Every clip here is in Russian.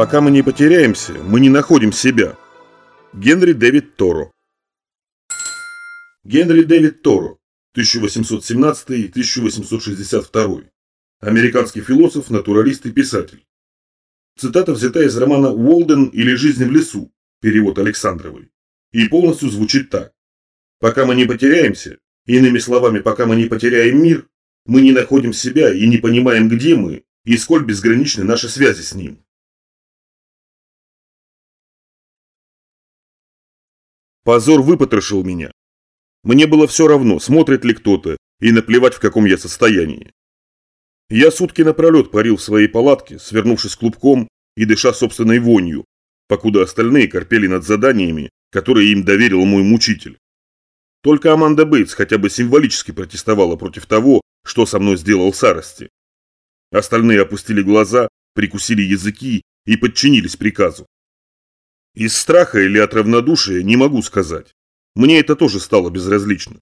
Пока мы не потеряемся, мы не находим себя. Генри Дэвид Торо Генри Дэвид Торо, 1817-1862. Американский философ, натуралист и писатель. Цитата взята из романа «Уолден» или «Жизнь в лесу», перевод Александровой, и полностью звучит так. Пока мы не потеряемся, иными словами, пока мы не потеряем мир, мы не находим себя и не понимаем, где мы и сколь безграничны наши связи с ним. Позор выпотрошил меня. Мне было все равно, смотрит ли кто-то, и наплевать, в каком я состоянии. Я сутки напролет парил в своей палатке, свернувшись клубком и дыша собственной вонью, покуда остальные корпели над заданиями, которые им доверил мой мучитель. Только Аманда Бейтс хотя бы символически протестовала против того, что со мной сделал Сарости. Остальные опустили глаза, прикусили языки и подчинились приказу. Из страха или от равнодушия не могу сказать. Мне это тоже стало безразлично.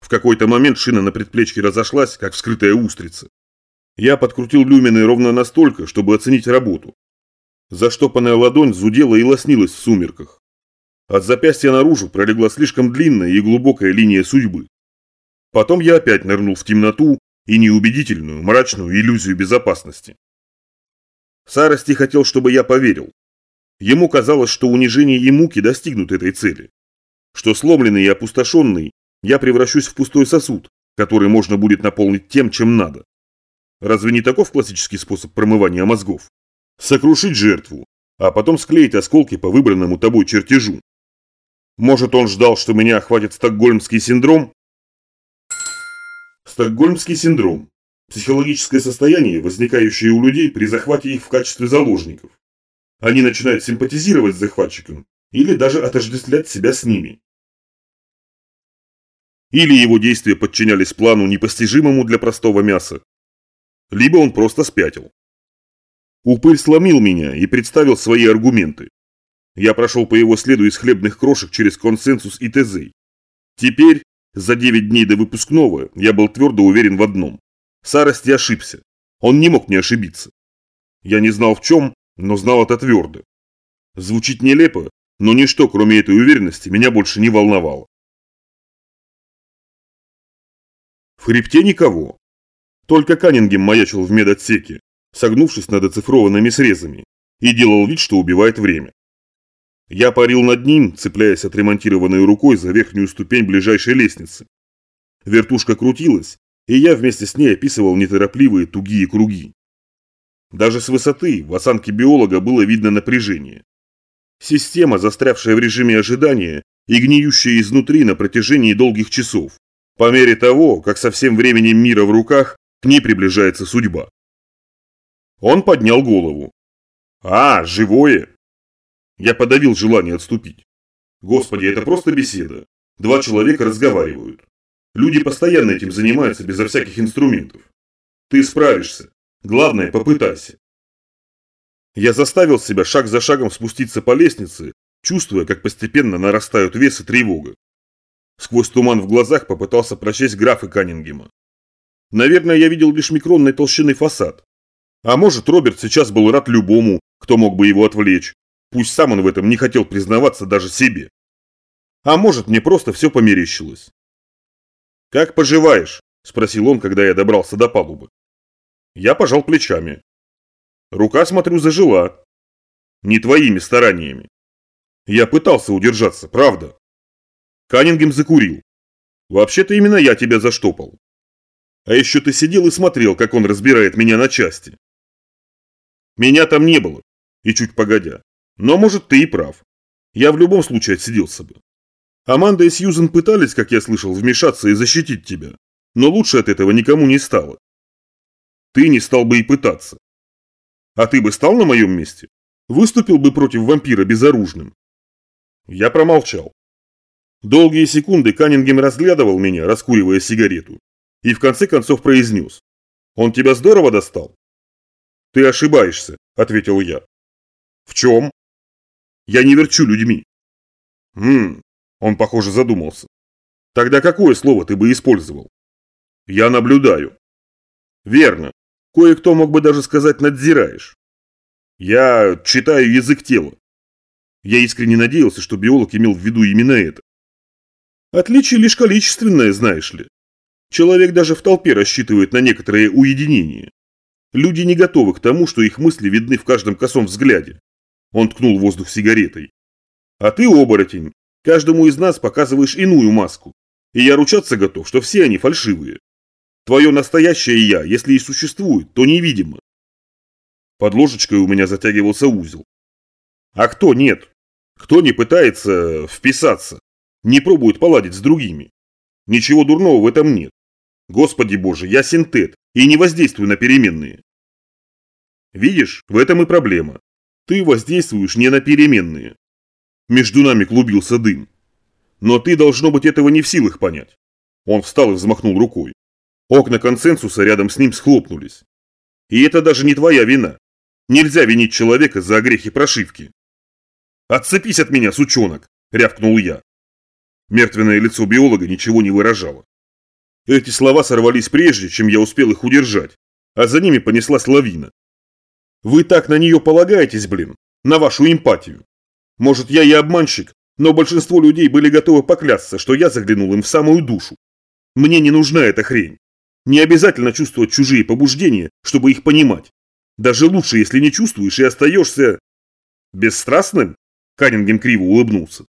В какой-то момент шина на предплечье разошлась, как вскрытая устрица. Я подкрутил люмины ровно настолько, чтобы оценить работу. Заштопанная ладонь зудела и лоснилась в сумерках. От запястья наружу пролегла слишком длинная и глубокая линия судьбы. Потом я опять нырнул в темноту и неубедительную, мрачную иллюзию безопасности. Сарости хотел, чтобы я поверил. Ему казалось, что унижение и муки достигнут этой цели. Что сломленный и опустошенный, я превращусь в пустой сосуд, который можно будет наполнить тем, чем надо. Разве не таков классический способ промывания мозгов? Сокрушить жертву, а потом склеить осколки по выбранному тобой чертежу. Может, он ждал, что меня охватит стокгольмский синдром? Стокгольмский синдром – психологическое состояние, возникающее у людей при захвате их в качестве заложников. Они начинают симпатизировать с захватчиком или даже отождествлять себя с ними. Или его действия подчинялись плану, непостижимому для простого мяса, либо он просто спятил. Упырь сломил меня и представил свои аргументы. Я прошел по его следу из хлебных крошек через консенсус и ТЗ. Теперь, за 9 дней до выпускного, я был твердо уверен в одном. Сарости ошибся. Он не мог не ошибиться. Я не знал в чем, но знал это твердо. Звучит нелепо, но ничто, кроме этой уверенности, меня больше не волновало. В хребте никого. Только Каннингем маячил в медотсеке, согнувшись над оцифрованными срезами, и делал вид, что убивает время. Я парил над ним, цепляясь отремонтированной рукой за верхнюю ступень ближайшей лестницы. Вертушка крутилась, и я вместе с ней описывал неторопливые тугие круги. Даже с высоты в осанке биолога было видно напряжение. Система, застрявшая в режиме ожидания и гниющая изнутри на протяжении долгих часов, по мере того, как со всем временем мира в руках к ней приближается судьба. Он поднял голову. «А, живое!» Я подавил желание отступить. Господи, это просто беседа. Два человека разговаривают. Люди постоянно этим занимаются безо всяких инструментов. Ты справишься. Главное, попытайся. Я заставил себя шаг за шагом спуститься по лестнице, чувствуя, как постепенно нарастают вес и тревога. Сквозь туман в глазах попытался прочесть графы Каннингема. Наверное, я видел лишь микронной толщины фасад. А может, Роберт сейчас был рад любому, кто мог бы его отвлечь, Пусть сам он в этом не хотел признаваться даже себе. А может, мне просто все померещилось. «Как поживаешь?» – спросил он, когда я добрался до палубы. Я пожал плечами. Рука, смотрю, зажила. Не твоими стараниями. Я пытался удержаться, правда. Каннингем закурил. Вообще-то именно я тебя заштопал. А еще ты сидел и смотрел, как он разбирает меня на части. Меня там не было. И чуть погодя. Но может ты и прав. Я в любом случае отсиделся бы. Аманда и Сьюзен пытались, как я слышал, вмешаться и защитить тебя. Но лучше от этого никому не стало. Ты не стал бы и пытаться. А ты бы стал на моем месте? Выступил бы против вампира безоружным? Я промолчал. Долгие секунды Каннингем разглядывал меня, раскуривая сигарету, и в конце концов произнес. «Он тебя здорово достал?» «Ты ошибаешься», – ответил я. «В чем?» Я не верчу людьми. Хм, он, похоже, задумался. Тогда какое слово ты бы использовал? Я наблюдаю. Верно. Кое-кто мог бы даже сказать «надзираешь». Я читаю язык тела. Я искренне надеялся, что биолог имел в виду именно это. Отличие лишь количественное, знаешь ли. Человек даже в толпе рассчитывает на некоторое уединение. Люди не готовы к тому, что их мысли видны в каждом косом взгляде. Он ткнул воздух сигаретой. А ты, оборотень, каждому из нас показываешь иную маску. И я ручаться готов, что все они фальшивые. Твое настоящее я, если и существует, то невидимо. Под ложечкой у меня затягивался узел. А кто нет? Кто не пытается вписаться? Не пробует поладить с другими? Ничего дурного в этом нет. Господи боже, я синтет и не воздействую на переменные. Видишь, в этом и проблема. Ты воздействуешь не на переменные. Между нами клубился дым. Но ты, должно быть, этого не в силах понять. Он встал и взмахнул рукой. Окна консенсуса рядом с ним схлопнулись. И это даже не твоя вина. Нельзя винить человека за грехи прошивки. «Отцепись от меня, сучонок!» – рявкнул я. Мертвенное лицо биолога ничего не выражало. Эти слова сорвались прежде, чем я успел их удержать, а за ними понеслась лавина. Вы так на нее полагаетесь, блин, на вашу эмпатию. Может, я и обманщик, но большинство людей были готовы поклясться, что я заглянул им в самую душу. Мне не нужна эта хрень. Не обязательно чувствовать чужие побуждения, чтобы их понимать. Даже лучше, если не чувствуешь и остаешься... Бесстрастным? Каннингем криво улыбнулся.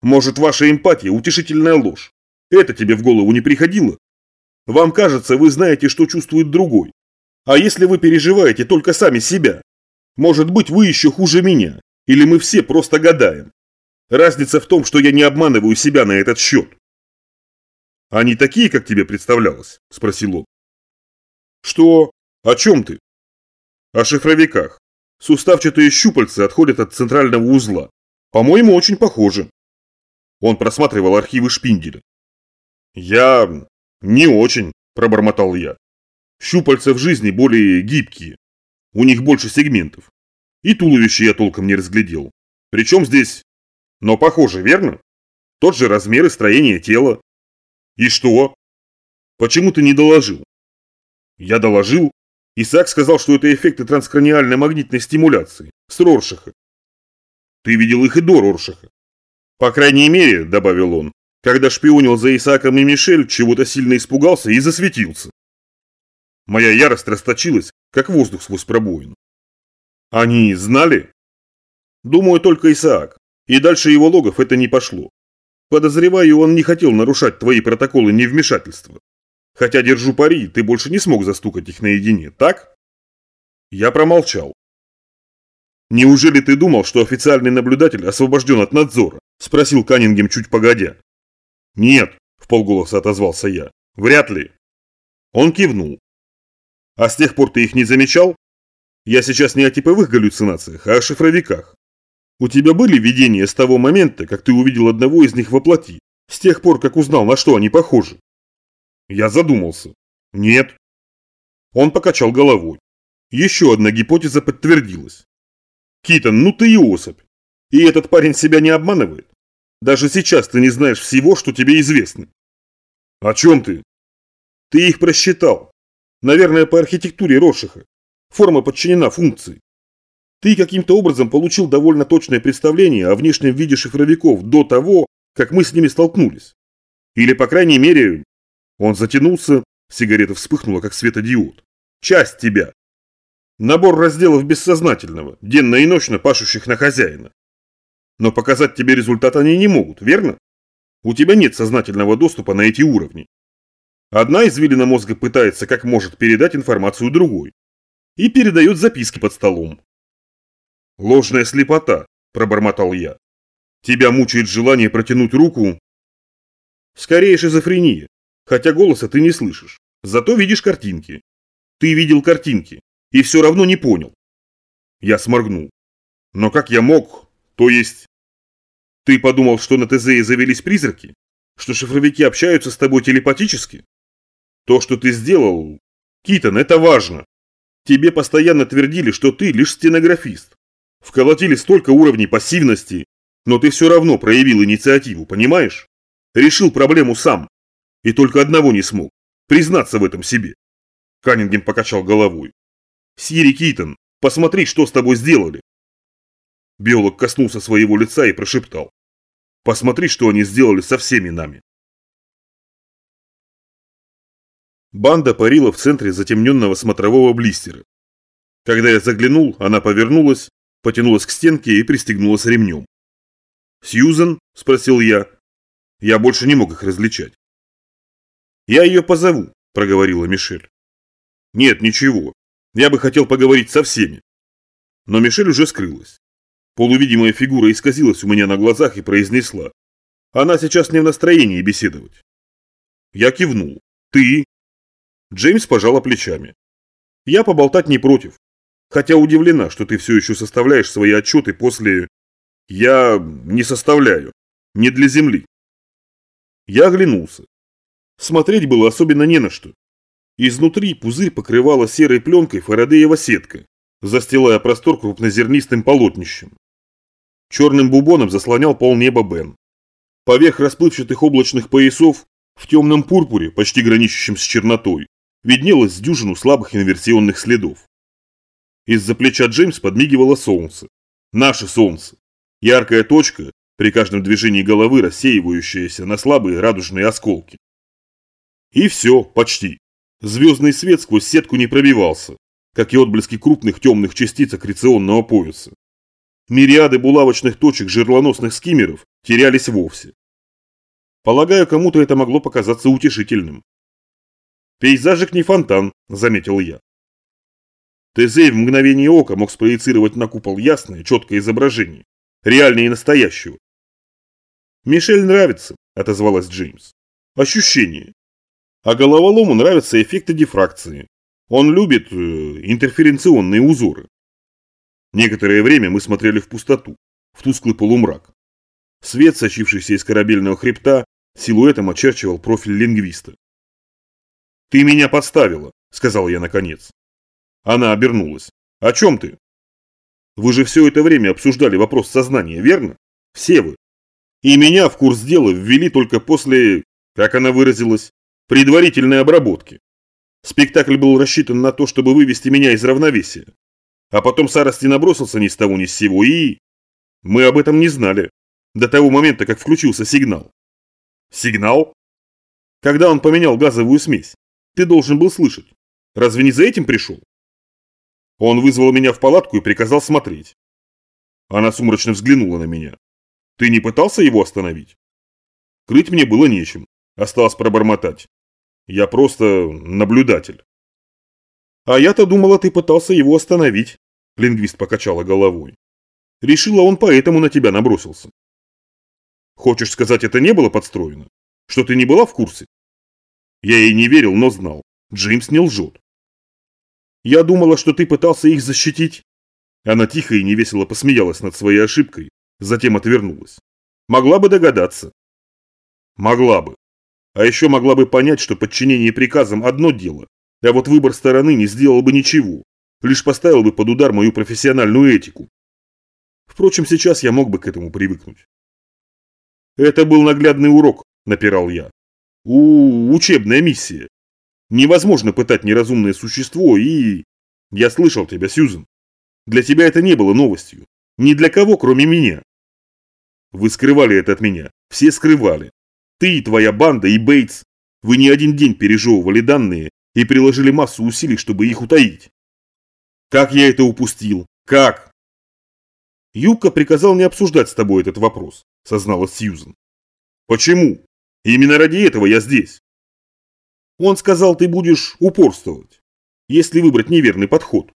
Может, ваша эмпатия – утешительная ложь. Это тебе в голову не приходило? Вам кажется, вы знаете, что чувствует другой. А если вы переживаете только сами себя? Может быть, вы еще хуже меня. Или мы все просто гадаем. Разница в том, что я не обманываю себя на этот счет. Они такие, как тебе представлялось? Спросил он. Что? О чем ты? О шифровиках. Суставчатые щупальца отходят от центрального узла. По-моему, очень похожи. Он просматривал архивы Шпинделя. «Я... не очень», – пробормотал я. «Щупальца в жизни более гибкие. У них больше сегментов. И туловище я толком не разглядел. Причем здесь... Но похоже, верно? Тот же размер и строение тела. И что? Почему ты не доложил? Я доложил. Исаак сказал, что это эффекты транскраниальной магнитной стимуляции. С Роршаха. Ты видел их и до Роршаха. По крайней мере, добавил он, когда шпионил за Исааком и Мишель, чего-то сильно испугался и засветился. Моя ярость расточилась, как воздух сквозь пробоину. Они знали? Думаю, только Исаак. И дальше его логов это не пошло. Подозреваю, он не хотел нарушать твои протоколы невмешательства. Хотя, держу пари, ты больше не смог застукать их наедине, так? Я промолчал. Неужели ты думал, что официальный наблюдатель освобожден от надзора? Спросил Каннингем чуть погодя. «Нет», – в полголоса отозвался я. «Вряд ли». Он кивнул. «А с тех пор ты их не замечал? Я сейчас не о типовых галлюцинациях, а о шифровиках. У тебя были видения с того момента, как ты увидел одного из них во плоти, с тех пор, как узнал, на что они похожи?» Я задумался. «Нет». Он покачал головой. Еще одна гипотеза подтвердилась. «Китон, ну ты и особь. И этот парень себя не обманывает? Даже сейчас ты не знаешь всего, что тебе известно. О чем ты? Ты их просчитал. Наверное, по архитектуре Рошиха. Форма подчинена функции. Ты каким-то образом получил довольно точное представление о внешнем виде шифровиков до того, как мы с ними столкнулись. Или, по крайней мере, он затянулся, сигарета вспыхнула, как светодиод. Часть тебя. Набор разделов бессознательного, денно и ночно пашущих на хозяина. Но показать тебе результат они не могут, верно? У тебя нет сознательного доступа на эти уровни. Одна извилина мозга пытается как может передать информацию другой. И передает записки под столом. Ложная слепота, пробормотал я. Тебя мучает желание протянуть руку. Скорее шизофрения, хотя голоса ты не слышишь. Зато видишь картинки. Ты видел картинки и все равно не понял. Я сморгнул. Но как я мог, то есть... Ты подумал, что на Тезее завелись призраки? Что шифровики общаются с тобой телепатически? То, что ты сделал... Китон, это важно. Тебе постоянно твердили, что ты лишь стенографист. Вколотили столько уровней пассивности, но ты все равно проявил инициативу, понимаешь? Решил проблему сам. И только одного не смог. Признаться в этом себе. Каннингем покачал головой. Сири Китон, Посмотри, что с тобой сделали. Биолог коснулся своего лица и прошептал. Посмотри, что они сделали со всеми нами. Банда парила в центре затемненного смотрового блистера. Когда я заглянул, она повернулась, потянулась к стенке и пристегнулась ремнем. «Сьюзен?» – спросил я. Я больше не мог их различать. «Я ее позову», – проговорила Мишель. «Нет, ничего. Я бы хотел поговорить со всеми». Но Мишель уже скрылась. Полувидимая фигура исказилась у меня на глазах и произнесла. «Она сейчас не в настроении беседовать». Я кивнул. «Ты?» Джеймс пожала плечами. «Я поболтать не против. Хотя удивлена, что ты все еще составляешь свои отчеты после... Я не составляю. Не для Земли». Я оглянулся. Смотреть было особенно не на что. Изнутри пузырь покрывала серой пленкой фарадеева сетка, застилая простор крупнозернистым полотнищем. Черным бубоном заслонял полнеба Бен. Поверх расплывчатых облачных поясов, в темном пурпуре, почти граничащем с чернотой, виднелось дюжину слабых инверсионных следов. Из-за плеча Джеймс подмигивало солнце. Наше солнце. Яркая точка, при каждом движении головы рассеивающаяся на слабые радужные осколки. И все, почти. Звездный свет сквозь сетку не пробивался, как и отблески крупных темных частиц аккреционного пояса. Мириады булавочных точек жерлоносных скиммеров терялись вовсе. Полагаю, кому-то это могло показаться утешительным. «Пейзажик не фонтан», – заметил я. ТЗ в мгновение ока мог спроецировать на купол ясное, четкое изображение, реальное и настоящего. «Мишель нравится», – отозвалась Джеймс. «Ощущение. А головолому нравятся эффекты дифракции. Он любит э, интерференционные узоры. Некоторое время мы смотрели в пустоту, в тусклый полумрак. Свет, сочившийся из корабельного хребта, силуэтом очерчивал профиль лингвиста. «Ты меня подставила», — сказал я наконец. Она обернулась. «О чем ты?» «Вы же все это время обсуждали вопрос сознания, верно? Все вы. И меня в курс дела ввели только после, как она выразилась, предварительной обработки. Спектакль был рассчитан на то, чтобы вывести меня из равновесия. А потом Сарости набросился ни с того ни с сего и... Мы об этом не знали. До того момента, как включился сигнал. Сигнал? Когда он поменял газовую смесь. Ты должен был слышать. Разве не за этим пришел? Он вызвал меня в палатку и приказал смотреть. Она сумрачно взглянула на меня. Ты не пытался его остановить? Крыть мне было нечем. Осталось пробормотать. Я просто наблюдатель. «А я-то думала, ты пытался его остановить», – лингвист покачала головой. «Решила, он поэтому на тебя набросился». «Хочешь сказать, это не было подстроено? Что ты не была в курсе?» Я ей не верил, но знал. Джеймс не лжет. «Я думала, что ты пытался их защитить». Она тихо и невесело посмеялась над своей ошибкой, затем отвернулась. «Могла бы догадаться». «Могла бы. А еще могла бы понять, что подчинение приказам одно дело, а вот выбор стороны не сделал бы ничего, лишь поставил бы под удар мою профессиональную этику. Впрочем, сейчас я мог бы к этому привыкнуть. Это был наглядный урок, напирал я. У, учебная миссия. Невозможно пытать неразумное существо и... Я слышал тебя, Сьюзен. Для тебя это не было новостью. Ни для кого, кроме меня. Вы скрывали это от меня. Все скрывали. Ты, твоя банда и Бейтс. Вы не один день пережевывали данные и приложили массу усилий, чтобы их утаить. Как я это упустил? Как? Юка приказал не обсуждать с тобой этот вопрос, созналась Сьюзен. Почему? Именно ради этого я здесь. Он сказал, ты будешь упорствовать, если выбрать неверный подход.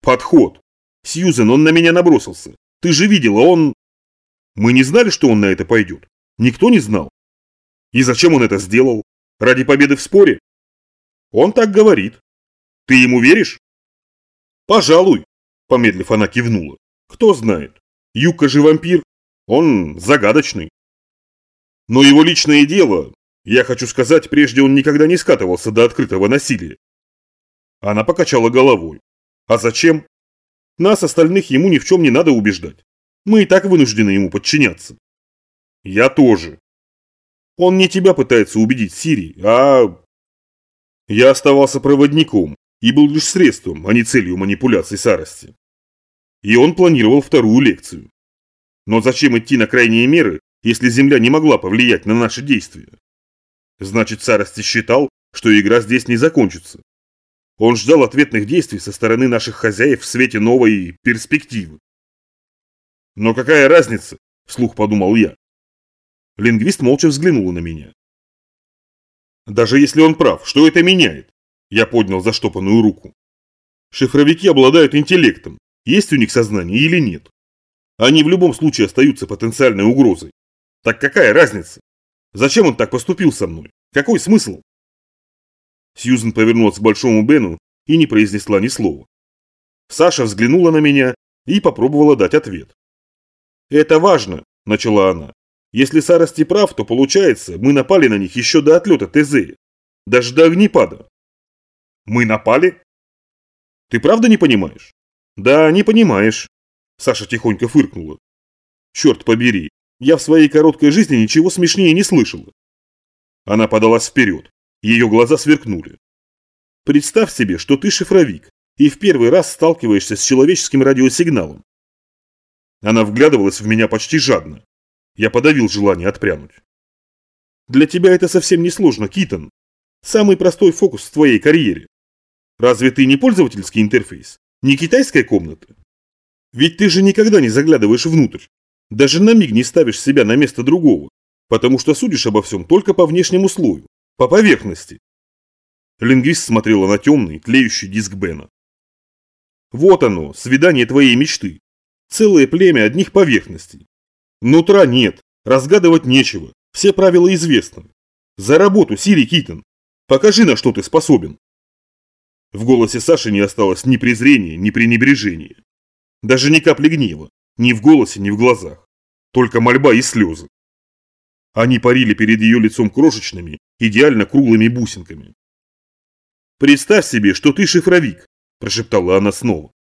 Подход? Сьюзен, он на меня набросился. Ты же видела, он... Мы не знали, что он на это пойдет. Никто не знал. И зачем он это сделал? Ради победы в споре? Он так говорит. Ты ему веришь? Пожалуй, помедлив она кивнула. Кто знает. Юка же вампир. Он загадочный. Но его личное дело, я хочу сказать, прежде он никогда не скатывался до открытого насилия. Она покачала головой. А зачем? Нас, остальных, ему ни в чем не надо убеждать. Мы и так вынуждены ему подчиняться. Я тоже. Он не тебя пытается убедить, Сири, а я оставался проводником, и был лишь средством, а не целью манипуляций Сарости. И он планировал вторую лекцию. Но зачем идти на крайние меры, если Земля не могла повлиять на наши действия? Значит, Сарости считал, что игра здесь не закончится. Он ждал ответных действий со стороны наших хозяев в свете новой перспективы. Но какая разница, вслух подумал я. Лингвист молча взглянул на меня. Даже если он прав, что это меняет? Я поднял заштопанную руку. Шифровики обладают интеллектом, есть у них сознание или нет. Они в любом случае остаются потенциальной угрозой. Так какая разница? Зачем он так поступил со мной? Какой смысл? Сьюзен повернулась к Большому Бену и не произнесла ни слова. Саша взглянула на меня и попробовала дать ответ. «Это важно», – начала она. «Если Сарости прав, то получается, мы напали на них еще до отлета ТЗ, даже до огнепада». «Мы напали?» «Ты правда не понимаешь?» «Да, не понимаешь», – Саша тихонько фыркнула. «Черт побери, я в своей короткой жизни ничего смешнее не слышала». Она подалась вперед. Ее глаза сверкнули. Представь себе, что ты шифровик и в первый раз сталкиваешься с человеческим радиосигналом. Она вглядывалась в меня почти жадно. Я подавил желание отпрянуть. Для тебя это совсем не сложно, Китон. Самый простой фокус в твоей карьере. Разве ты не пользовательский интерфейс? Не китайская комната? Ведь ты же никогда не заглядываешь внутрь. Даже на миг не ставишь себя на место другого, потому что судишь обо всем только по внешнему слою. По поверхности. Лингвист смотрела на темный, тлеющий диск Бена. Вот оно, свидание твоей мечты. Целое племя одних поверхностей. Нутра нет, разгадывать нечего, все правила известны. За работу, Сири Китон. Покажи, на что ты способен. В голосе Саши не осталось ни презрения, ни пренебрежения. Даже ни капли гнева, ни в голосе, ни в глазах. Только мольба и слезы. Они парили перед ее лицом крошечными, идеально круглыми бусинками. «Представь себе, что ты шифровик», – прошептала она снова.